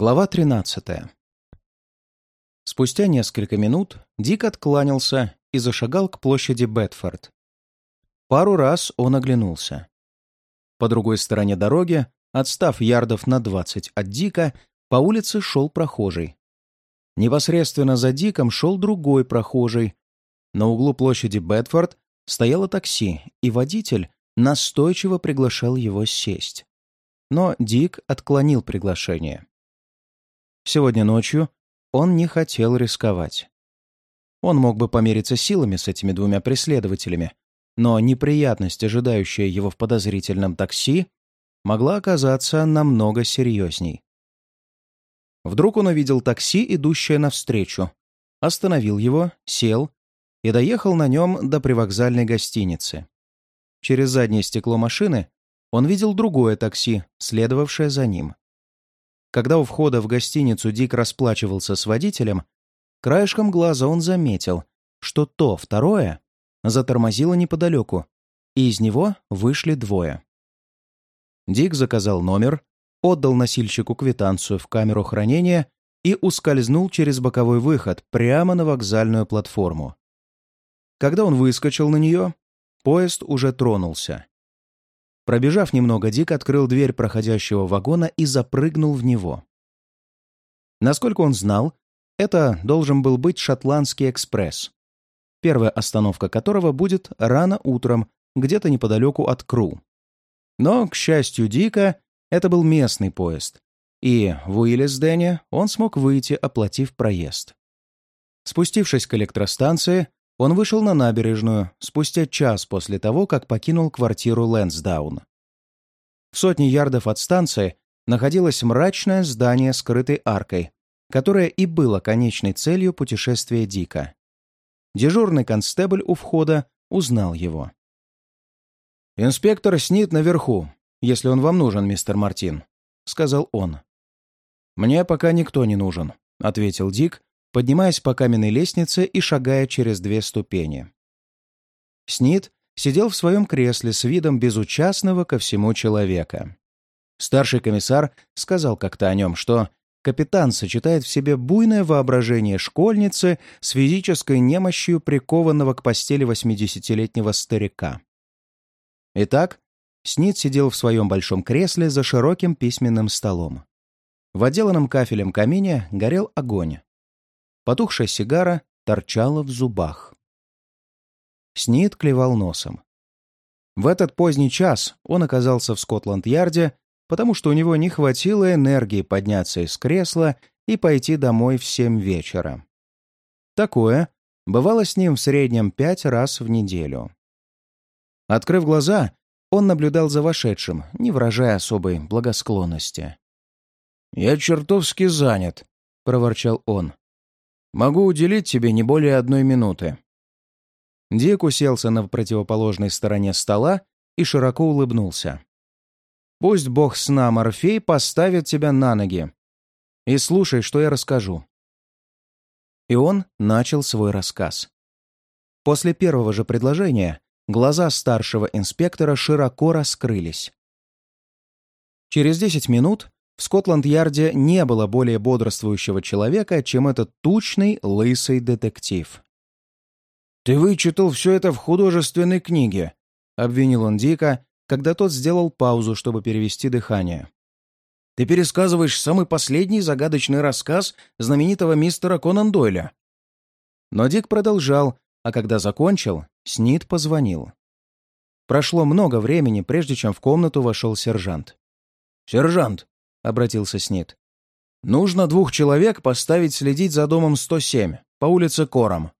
Глава 13. Спустя несколько минут Дик откланялся и зашагал к площади Бетфорд. Пару раз он оглянулся. По другой стороне дороги, отстав ярдов на 20 от Дика, по улице шел прохожий. Непосредственно за Диком шел другой прохожий. На углу площади Бетфорд стояло такси, и водитель настойчиво приглашал его сесть. Но Дик отклонил приглашение. Сегодня ночью он не хотел рисковать. Он мог бы помериться силами с этими двумя преследователями, но неприятность, ожидающая его в подозрительном такси, могла оказаться намного серьезней. Вдруг он увидел такси, идущее навстречу, остановил его, сел и доехал на нем до привокзальной гостиницы. Через заднее стекло машины он видел другое такси, следовавшее за ним. Когда у входа в гостиницу Дик расплачивался с водителем, краешком глаза он заметил, что то второе затормозило неподалеку, и из него вышли двое. Дик заказал номер, отдал носильщику квитанцию в камеру хранения и ускользнул через боковой выход прямо на вокзальную платформу. Когда он выскочил на нее, поезд уже тронулся. Пробежав немного, Дик открыл дверь проходящего вагона и запрыгнул в него. Насколько он знал, это должен был быть шотландский экспресс, первая остановка которого будет рано утром, где-то неподалеку от Кру. Но, к счастью Дика, это был местный поезд, и в Уиллисдене он смог выйти, оплатив проезд. Спустившись к электростанции, он вышел на набережную спустя час после того, как покинул квартиру Лэнсдаун. В сотне ярдов от станции находилось мрачное здание с крытой аркой, которое и было конечной целью путешествия Дика. Дежурный констебль у входа узнал его. «Инспектор Снит наверху, если он вам нужен, мистер Мартин», — сказал он. «Мне пока никто не нужен», — ответил Дик, поднимаясь по каменной лестнице и шагая через две ступени. Снит сидел в своем кресле с видом безучастного ко всему человека. Старший комиссар сказал как-то о нем, что капитан сочетает в себе буйное воображение школьницы с физической немощью прикованного к постели 80-летнего старика. Итак, Снит сидел в своем большом кресле за широким письменным столом. В отделанном кафелем камине горел огонь. Потухшая сигара торчала в зубах. Снит клевал носом. В этот поздний час он оказался в Скотланд-Ярде, потому что у него не хватило энергии подняться из кресла и пойти домой в семь вечера. Такое бывало с ним в среднем пять раз в неделю. Открыв глаза, он наблюдал за вошедшим, не выражая особой благосклонности. «Я чертовски занят», — проворчал он. Могу уделить тебе не более одной минуты». Дик уселся на противоположной стороне стола и широко улыбнулся. «Пусть бог сна Морфей поставит тебя на ноги. И слушай, что я расскажу». И он начал свой рассказ. После первого же предложения глаза старшего инспектора широко раскрылись. Через десять минут в Скотланд-Ярде не было более бодрствующего человека, чем этот тучный, лысый детектив. «Ты вычитал все это в художественной книге», — обвинил он Дика, когда тот сделал паузу, чтобы перевести дыхание. «Ты пересказываешь самый последний загадочный рассказ знаменитого мистера Конан Дойля». Но Дик продолжал, а когда закончил, Снит позвонил. Прошло много времени, прежде чем в комнату вошел сержант. «Сержант, — обратился Снит. «Нужно двух человек поставить следить за домом 107 по улице Кором.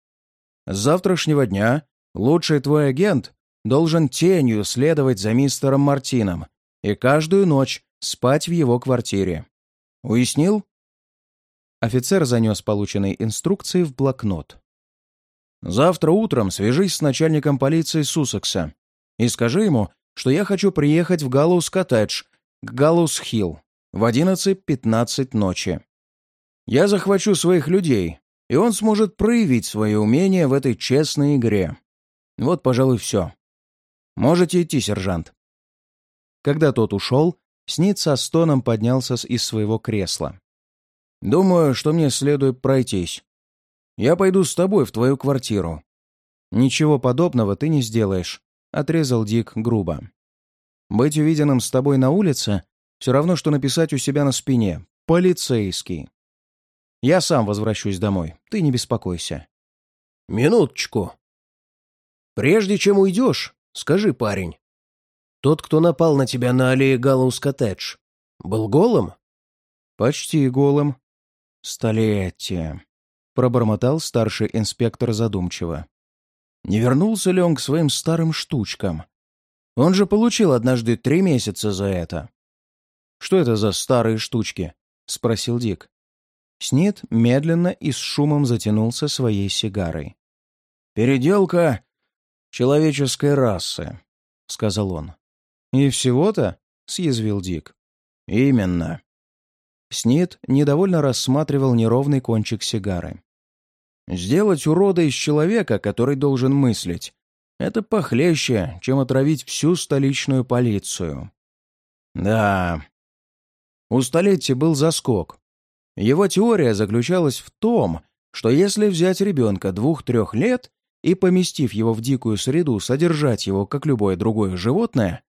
С завтрашнего дня лучший твой агент должен тенью следовать за мистером Мартином и каждую ночь спать в его квартире. Уяснил?» Офицер занес полученные инструкции в блокнот. «Завтра утром свяжись с начальником полиции Сусекса и скажи ему, что я хочу приехать в Галлоус-коттедж к Галлоус-Хилл в 11.15 ночи. Я захвачу своих людей, и он сможет проявить свои умения в этой честной игре. Вот, пожалуй, все. Можете идти, сержант. Когда тот ушел, Снит со стоном поднялся из своего кресла. «Думаю, что мне следует пройтись. Я пойду с тобой в твою квартиру». «Ничего подобного ты не сделаешь», — отрезал Дик грубо. «Быть увиденным с тобой на улице — все равно, что написать у себя на спине «Полицейский». Я сам возвращусь домой, ты не беспокойся». «Минуточку. Прежде чем уйдешь, скажи, парень, тот, кто напал на тебя на аллее Галлоус-коттедж, был голым?» «Почти голым». «Столетие», — пробормотал старший инспектор задумчиво. Не вернулся ли он к своим старым штучкам? Он же получил однажды три месяца за это. «Что это за старые штучки?» — спросил Дик. Снит медленно и с шумом затянулся своей сигарой. «Переделка человеческой расы», — сказал он. «И всего-то?» — съязвил Дик. «Именно». Снит недовольно рассматривал неровный кончик сигары. Сделать урода из человека, который должен мыслить, это похлеще, чем отравить всю столичную полицию. Да. У столетия был заскок. Его теория заключалась в том, что если взять ребенка двух-трех лет и, поместив его в дикую среду, содержать его, как любое другое животное,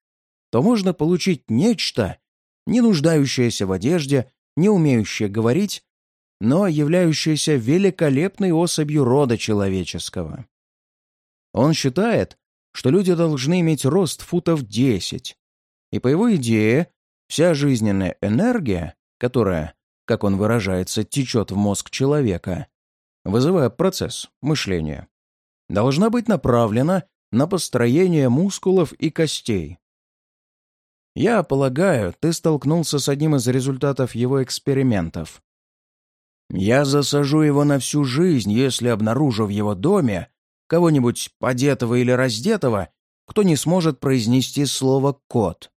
то можно получить нечто, не нуждающееся в одежде, не умеющее говорить но являющаяся великолепной особью рода человеческого. Он считает, что люди должны иметь рост футов 10, и по его идее вся жизненная энергия, которая, как он выражается, течет в мозг человека, вызывая процесс мышления, должна быть направлена на построение мускулов и костей. Я полагаю, ты столкнулся с одним из результатов его экспериментов. Я засажу его на всю жизнь, если обнаружу в его доме кого-нибудь подетого или раздетого, кто не сможет произнести слово «кот».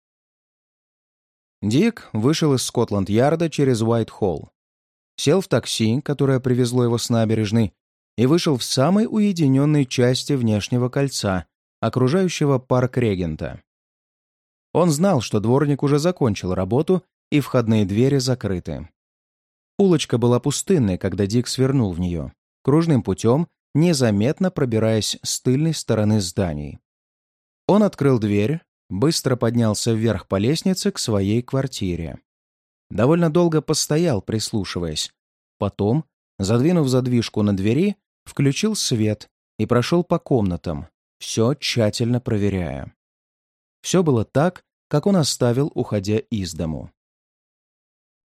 Дик вышел из Скотланд-Ярда через Уайт-Холл. Сел в такси, которое привезло его с набережной, и вышел в самой уединенной части внешнего кольца, окружающего парк Регента. Он знал, что дворник уже закончил работу, и входные двери закрыты. Улочка была пустынной, когда Дик свернул в нее, кружным путем, незаметно пробираясь с тыльной стороны зданий. Он открыл дверь, быстро поднялся вверх по лестнице к своей квартире. Довольно долго постоял, прислушиваясь. Потом, задвинув задвижку на двери, включил свет и прошел по комнатам, все тщательно проверяя. Все было так, как он оставил, уходя из дому.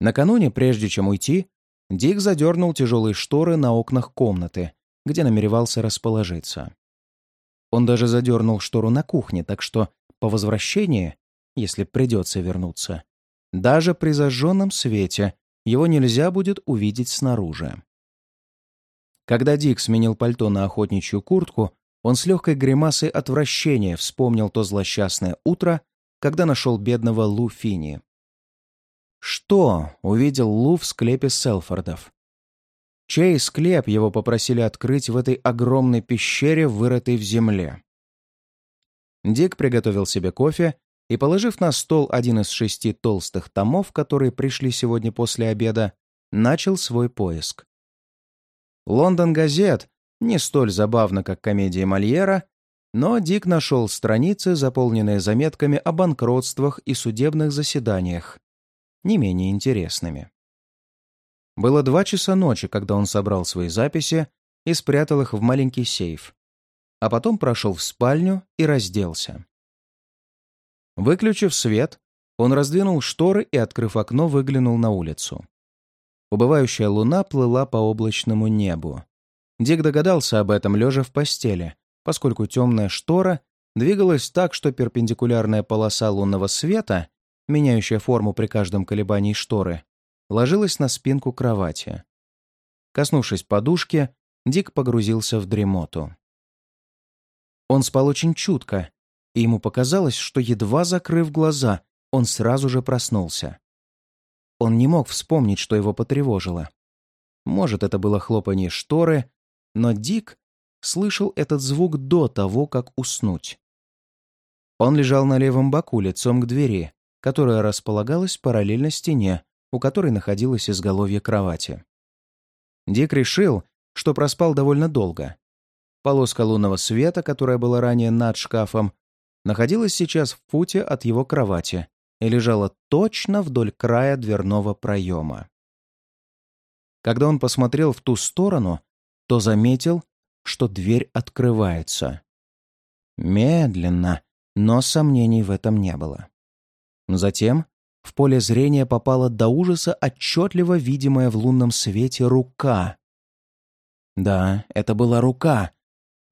Накануне, прежде чем уйти, Дик задернул тяжелые шторы на окнах комнаты, где намеревался расположиться. Он даже задернул штору на кухне, так что по возвращении, если придется вернуться, даже при зажженном свете его нельзя будет увидеть снаружи. Когда Дик сменил пальто на охотничью куртку, он с легкой гримасой отвращения вспомнил то злосчастное утро, когда нашел бедного Лу Фини. Что увидел Лу в склепе Селфордов? Чей склеп его попросили открыть в этой огромной пещере, вырытой в земле? Дик приготовил себе кофе и, положив на стол один из шести толстых томов, которые пришли сегодня после обеда, начал свой поиск. «Лондон Газет» не столь забавно, как комедия Мольера, но Дик нашел страницы, заполненные заметками о банкротствах и судебных заседаниях не менее интересными. Было два часа ночи, когда он собрал свои записи и спрятал их в маленький сейф, а потом прошел в спальню и разделся. Выключив свет, он раздвинул шторы и, открыв окно, выглянул на улицу. Убывающая луна плыла по облачному небу. Дик догадался об этом, лежа в постели, поскольку темная штора двигалась так, что перпендикулярная полоса лунного света меняющая форму при каждом колебании шторы, ложилась на спинку кровати. Коснувшись подушки, Дик погрузился в дремоту. Он спал очень чутко, и ему показалось, что, едва закрыв глаза, он сразу же проснулся. Он не мог вспомнить, что его потревожило. Может, это было хлопанье шторы, но Дик слышал этот звук до того, как уснуть. Он лежал на левом боку, лицом к двери, которая располагалась параллельно стене, у которой находилось изголовье кровати. Дик решил, что проспал довольно долго. Полоска лунного света, которая была ранее над шкафом, находилась сейчас в футе от его кровати и лежала точно вдоль края дверного проема. Когда он посмотрел в ту сторону, то заметил, что дверь открывается. Медленно, но сомнений в этом не было. Затем в поле зрения попала до ужаса отчетливо видимая в лунном свете рука. Да, это была рука,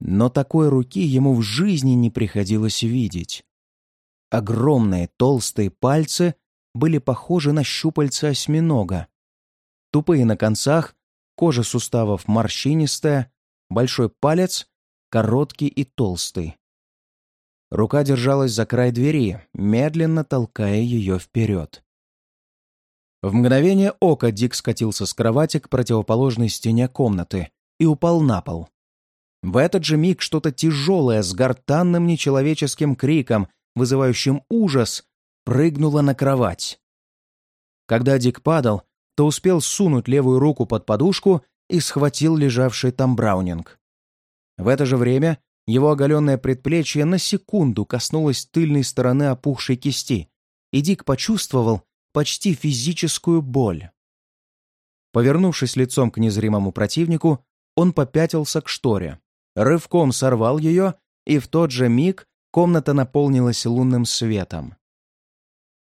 но такой руки ему в жизни не приходилось видеть. Огромные толстые пальцы были похожи на щупальца осьминога. Тупые на концах, кожа суставов морщинистая, большой палец короткий и толстый. Рука держалась за край двери, медленно толкая ее вперед. В мгновение ока Дик скатился с кровати к противоположной стене комнаты и упал на пол. В этот же миг что-то тяжелое с гортанным нечеловеческим криком, вызывающим ужас, прыгнуло на кровать. Когда Дик падал, то успел сунуть левую руку под подушку и схватил лежавший там Браунинг. В это же время его оголенное предплечье на секунду коснулось тыльной стороны опухшей кисти, и Дик почувствовал почти физическую боль. Повернувшись лицом к незримому противнику, он попятился к шторе, рывком сорвал ее, и в тот же миг комната наполнилась лунным светом.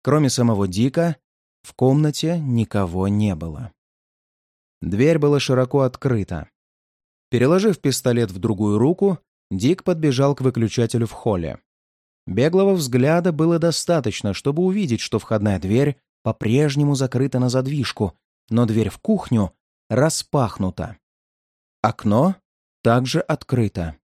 Кроме самого Дика, в комнате никого не было. Дверь была широко открыта. Переложив пистолет в другую руку, Дик подбежал к выключателю в холле. Беглого взгляда было достаточно, чтобы увидеть, что входная дверь по-прежнему закрыта на задвижку, но дверь в кухню распахнута. Окно также открыто.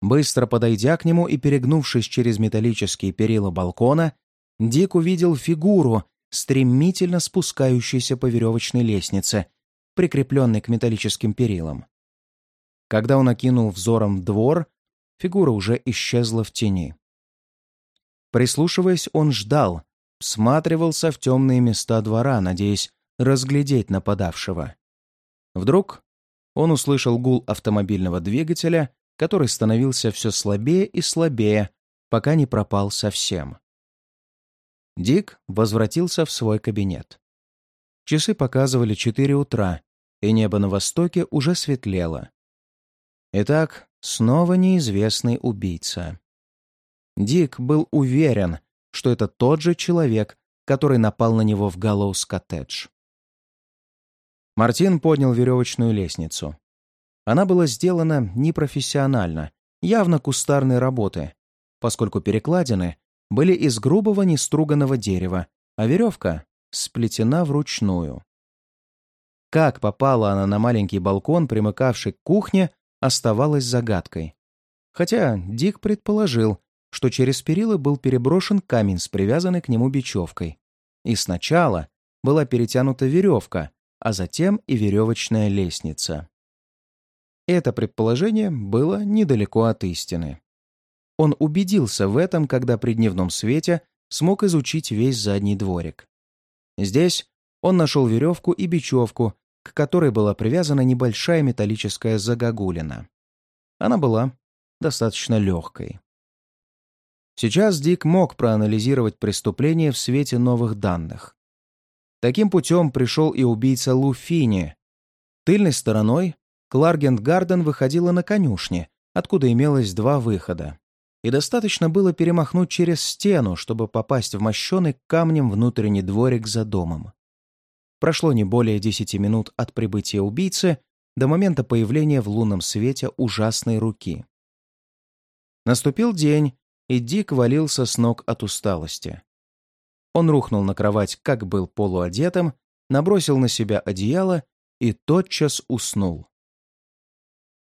Быстро подойдя к нему и перегнувшись через металлические перила балкона, Дик увидел фигуру, стремительно спускающуюся по веревочной лестнице, прикрепленной к металлическим перилам. Когда он окинул взором двор, фигура уже исчезла в тени. Прислушиваясь, он ждал, всматривался в темные места двора, надеясь разглядеть нападавшего. Вдруг он услышал гул автомобильного двигателя, который становился все слабее и слабее, пока не пропал совсем. Дик возвратился в свой кабинет. Часы показывали 4 утра, и небо на востоке уже светлело. Итак, снова неизвестный убийца. Дик был уверен, что это тот же человек, который напал на него в Галлоус-коттедж. Мартин поднял веревочную лестницу. Она была сделана непрофессионально, явно кустарной работы, поскольку перекладины были из грубого неструганного дерева, а веревка сплетена вручную. Как попала она на маленький балкон, примыкавший к кухне, оставалось загадкой. Хотя Дик предположил, что через перила был переброшен камень с привязанной к нему бечевкой. И сначала была перетянута веревка, а затем и веревочная лестница. Это предположение было недалеко от истины. Он убедился в этом, когда при дневном свете смог изучить весь задний дворик. Здесь он нашел веревку и бечевку, к которой была привязана небольшая металлическая загогулина. Она была достаточно легкой. Сейчас Дик мог проанализировать преступление в свете новых данных. Таким путем пришел и убийца Луфини. Тыльной стороной Кларгент Гарден выходила на конюшни, откуда имелось два выхода. И достаточно было перемахнуть через стену, чтобы попасть в мощенный камнем внутренний дворик за домом. Прошло не более десяти минут от прибытия убийцы до момента появления в лунном свете ужасной руки. Наступил день, и Дик валился с ног от усталости. Он рухнул на кровать, как был полуодетым, набросил на себя одеяло и тотчас уснул.